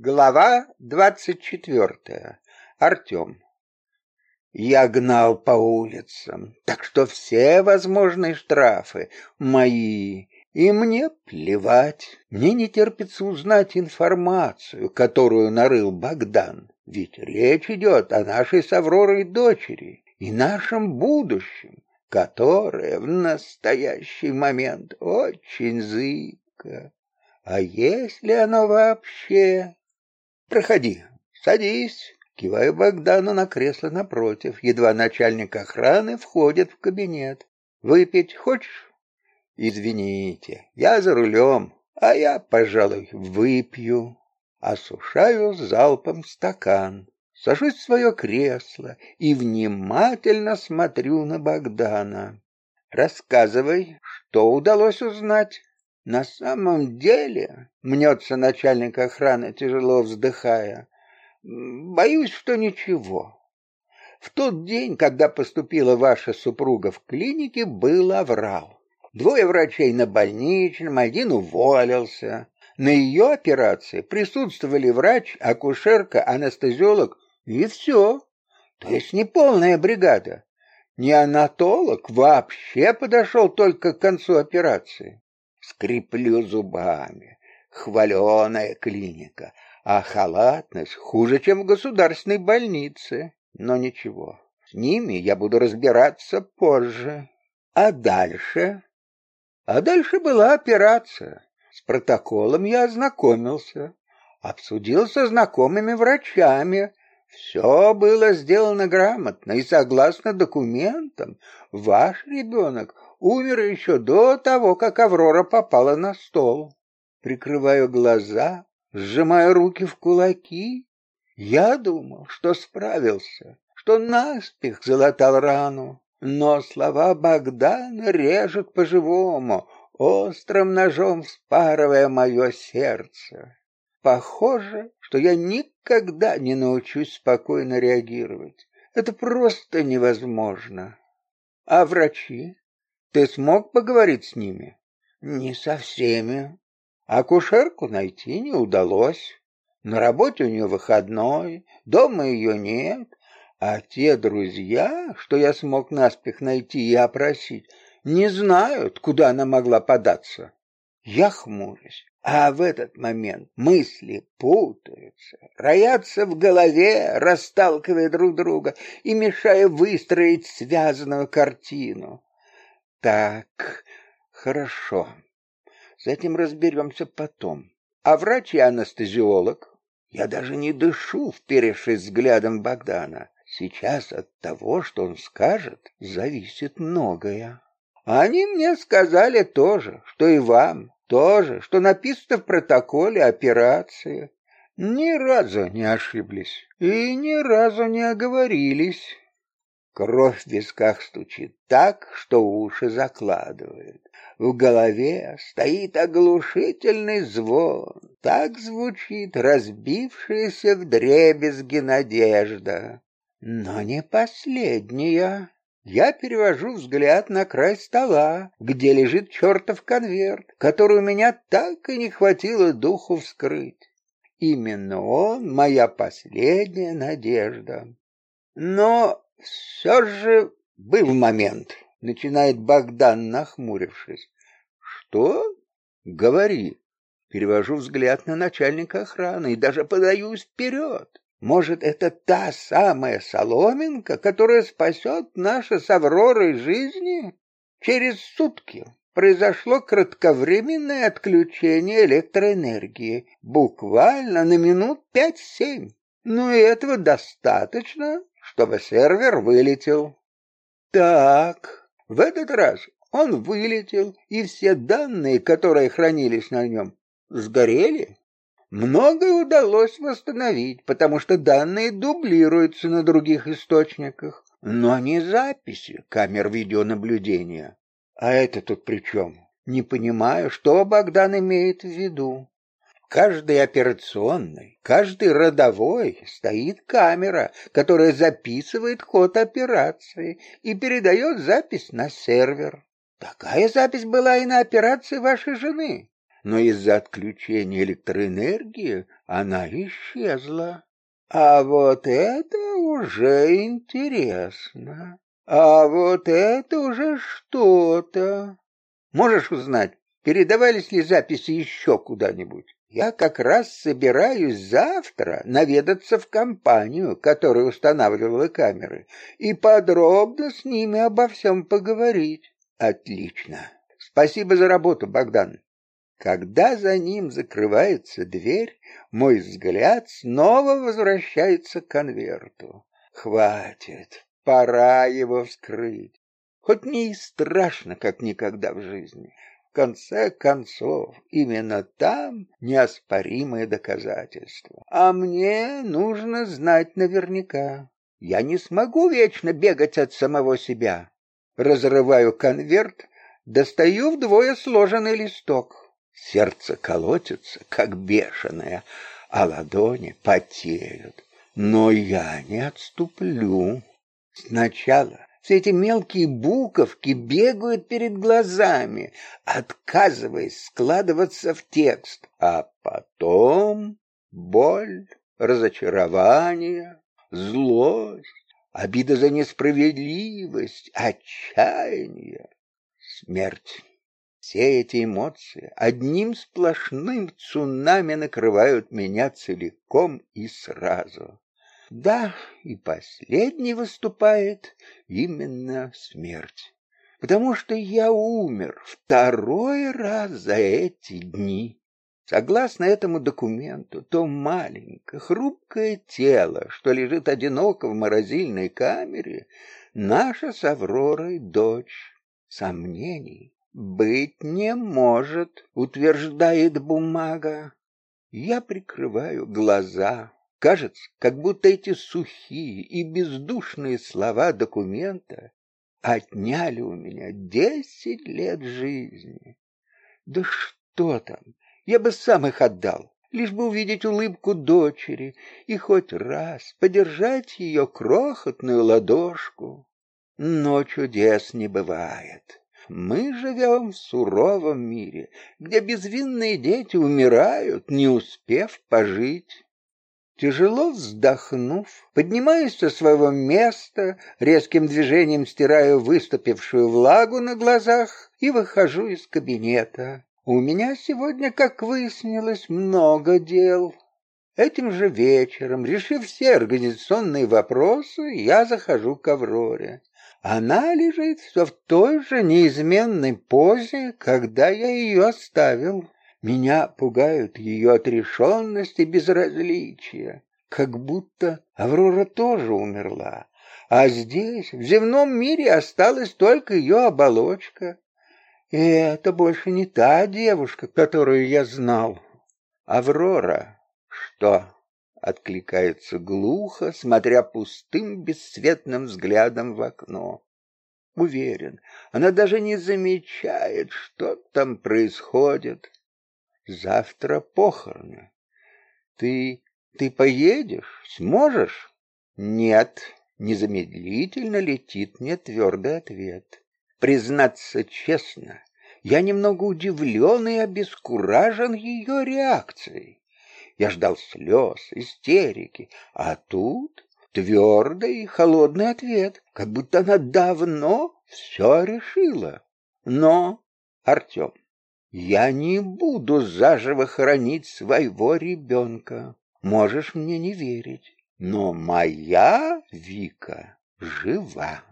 Глава двадцать четвертая. Артем. Я гнал по улицам, так что все возможные штрафы мои, и мне плевать. Мне не терпится узнать информацию, которую нарыл Богдан. Ведь речь идет о нашей с Авророй дочери и нашем будущем, которое в настоящий момент очень зыбко. А если оно вообще Проходи, садись. Киваю Богдану на кресло напротив. Едва начальник охраны входит в кабинет. Выпить хочешь? Извините, я за рулем, а я, пожалуй, выпью. Осушаю залпом стакан. Сажусь в свое кресло и внимательно смотрю на Богдана. Рассказывай, что удалось узнать. На самом деле, мнется начальник охраны, тяжело вздыхая, боюсь, что ничего. В тот день, когда поступила ваша супруга в клинике, был аврал. Двое врачей на больничном, один уволился. На ее операции присутствовали врач, акушерка, анестезиолог и все. То есть не полная бригада. Неонатолог вообще подошел только к концу операции. Скреплю зубами. Хваленая клиника, а халатность хуже, чем в государственной больнице. Но ничего, с ними я буду разбираться позже. А дальше? А дальше была операция. С протоколом я ознакомился, обсудил со знакомыми врачами. Все было сделано грамотно и согласно документам. Ваш ребенок умер еще до того, как Аврора попала на стол. Прикрываю глаза, сжимаю руки в кулаки. Я думал, что справился, что наспех залатал рану. Но слова Богдана режут по-живому, острым ножом спарывая мое сердце. Похоже, что я никогда не научусь спокойно реагировать. Это просто невозможно. А врачи? Ты смог поговорить с ними? Не со всеми. Акушерку найти не удалось. На работе у нее выходной, дома ее нет, а те друзья, что я смог наспех найти и опросить, не знают, куда она могла податься. Я хмурюсь, а в этот момент мысли путаются, роятся в голове, расталкивая друг друга и мешая выстроить связанную картину. Так, хорошо. С этим разберемся потом. А врач и анестезиолог? Я даже не дышу, вперевшись взглядом Богдана. Сейчас от того, что он скажет, зависит многое. Они мне сказали тоже, что и вам тоже, что написано в протоколе операции. Ни разу не ошиблись и ни разу не оговорились. Кровь в висках стучит так, что уши закладывает. В голове стоит оглушительный звон. Так звучит разбившаяся вдребезги надежда. Но не последняя. Я перевожу взгляд на край стола, где лежит чертов конверт, который у меня так и не хватило духу вскрыть. Именно он моя последняя надежда. Но все же был момент, начинает Богдан, нахмурившись. Что? Говори. Перевожу взгляд на начальника охраны и даже подаюсь вперед. Может, это та самая соломинка, которая спасет наши с Авророй жизни? Через сутки произошло кратковременное отключение электроэнергии, буквально на минут пять-семь. Но этого достаточно, чтобы сервер вылетел. Так, в этот раз он вылетел, и все данные, которые хранились на нем, сгорели. Многое удалось восстановить, потому что данные дублируются на других источниках, но не записи камер видеонаблюдения. А это тут при чем? Не понимаю, что Богдан имеет в виду каждой операционной, каждой родовой стоит камера, которая записывает ход операции и передает запись на сервер. Такая запись была и на операции вашей жены. но из-за отключения электроэнергии она исчезла. А вот это уже интересно. А вот это уже что-то. Можешь узнать, передавались ли записи еще куда-нибудь? Я как раз собираюсь завтра наведаться в компанию, которая устанавливала камеры, и подробно с ними обо всем поговорить. Отлично. Спасибо за работу, Богдан. Когда за ним закрывается дверь, мой взгляд снова возвращается к конверту. Хватит, пора его вскрыть. Хоть мне и страшно, как никогда в жизни. Конце концов, именно там неоспоримое доказательство. А мне нужно знать наверняка. Я не смогу вечно бегать от самого себя. Разрываю конверт, достаю вдвое сложенный листок. Сердце колотится, как бешеное, а ладони потеют. Но я не отступлю. Сначала все эти мелкие буковки бегают перед глазами, отказываясь складываться в текст. А потом боль, разочарование, злость, обида за несправедливость, отчаяние, смерть. Все эти эмоции одним сплошным цунами накрывают меня целиком и сразу. Да, и последний выступает именно смерть. Потому что я умер второй раз за эти дни. Согласно этому документу, то маленькое, хрупкое тело, что лежит одиноко в морозильной камере, наша с Авророй дочь. Сомнений быть не может, утверждает бумага. Я прикрываю глаза. Кажется, как будто эти сухие и бездушные слова документа отняли у меня десять лет жизни. Да что там, я бы сам их отдал, лишь бы увидеть улыбку дочери и хоть раз подержать ее крохотную ладошку. Но чудес не бывает. Мы живем в суровом мире, где безвинные дети умирают, не успев пожить. Тяжело вздохнув, поднимаюсь со своего места, резким движением стираю выступившую влагу на глазах и выхожу из кабинета. У меня сегодня, как выяснилось, много дел. Этим же вечером, решив все организационные вопросы, я захожу к Авроре. Она лежит все в той же неизменной позе, когда я ее оставил. Меня пугают ее отрешенность и безразличие, как будто Аврора тоже умерла, а здесь, в земном мире, осталась только ее оболочка. И это больше не та девушка, которую я знал. Аврора, что? откликается глухо, смотря пустым бесцветным взглядом в окно. Уверен, она даже не замечает, что там происходит. Завтра похороны. Ты ты поедешь? Сможешь? Нет, незамедлительно летит мне твердый ответ. Признаться честно, я немного удивлен и обескуражен ее реакцией. Я ждал слез, истерики, а тут твердый и холодный ответ, как будто она давно все решила. Но, Артем, я не буду заживо хоронить своего ребенка. Можешь мне не верить, но моя Вика жива.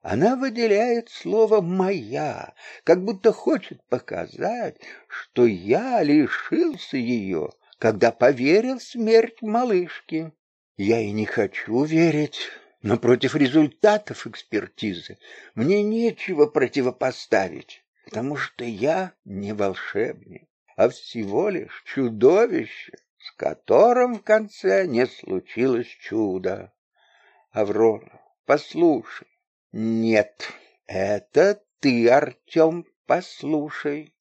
Она выделяет слово «моя», как будто хочет показать, что я лишился ее когда поверил в смерть малышки. Я и не хочу верить, но против результатов экспертизы мне нечего противопоставить, потому что я не волшебник, а всего лишь чудовище, с которым в конце не случилось чуда. Аврора, послушай. Нет, это ты, Артем, послушай.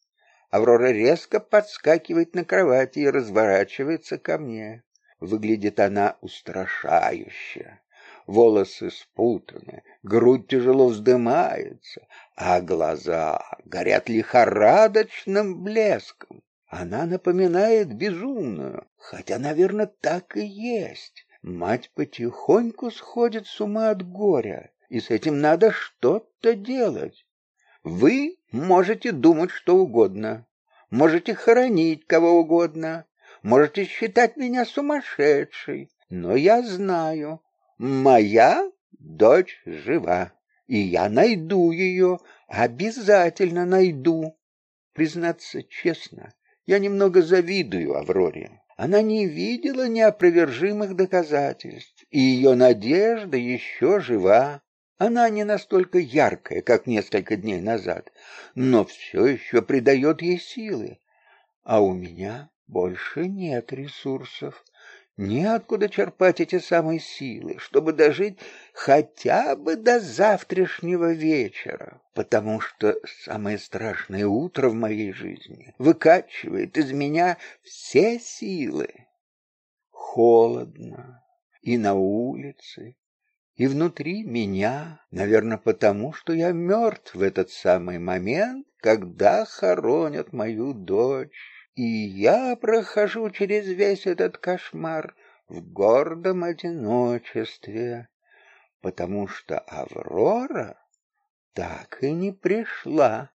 Аврора резко подскакивает на кровати и разворачивается ко мне. Выглядит она устрашающе. Волосы спутаны, грудь тяжело вздымается, а глаза горят лихорадочным блеском. Она напоминает безумную, хотя, наверное, так и есть. Мать потихоньку сходит с ума от горя, и с этим надо что-то делать. Вы можете думать что угодно, можете хоронить кого угодно, можете считать меня сумасшедшей, но я знаю, моя дочь жива, и я найду ее, обязательно найду. Признаться честно, я немного завидую Авроре. Она не видела неопровержимых доказательств, и ее надежда еще жива. Она не настолько яркая, как несколько дней назад, но все еще придает ей силы. А у меня больше нет ресурсов. Неоткуда черпать эти самые силы, чтобы дожить хотя бы до завтрашнего вечера, потому что самое страшное утро в моей жизни выкачивает из меня все силы. Холодно и на улице, и внутри меня, наверное, потому что я мертв в этот самый момент, когда хоронят мою дочь. И я прохожу через весь этот кошмар в гордом одиночестве, потому что Аврора так и не пришла.